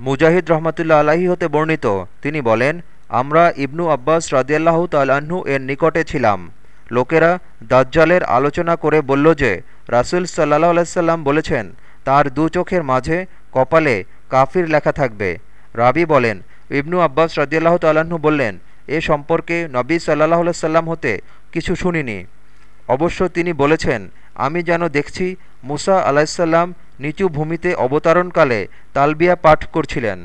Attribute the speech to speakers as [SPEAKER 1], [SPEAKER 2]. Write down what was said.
[SPEAKER 1] মুজাহিদ রহমতুল্লা আলাহি হতে বর্ণিত। তিনি বলেন, আমরা ইবনু আব্বাস রাজিয়াল্লাহ তাল্লাহ্ন এর নিকটে ছিলাম। লোকেরা দাজ্জালের আলোচনা করে বলল যে, রাসুল সাল্লাহ আলাইসাল্লাম বলেছেন, তার দু চোখের মাঝে কপালে কাফির লেখা থাকবে। রাবি বলেন, ইবনু আব্বাস রাজিয়াল্লাহ তাল্লাহ্ন বললেন, এ সম্পর্কে নবী সাল্লাহ সাল্লাম হতে কিছু শুনিনি। অবশ্য তিনি বলেছেন আমি যেন দেখছি মুসা আলাহিসাল্লাম নিচু ভূমিতে অবতারণকালে তালবিয়া পাঠ করছিলেন।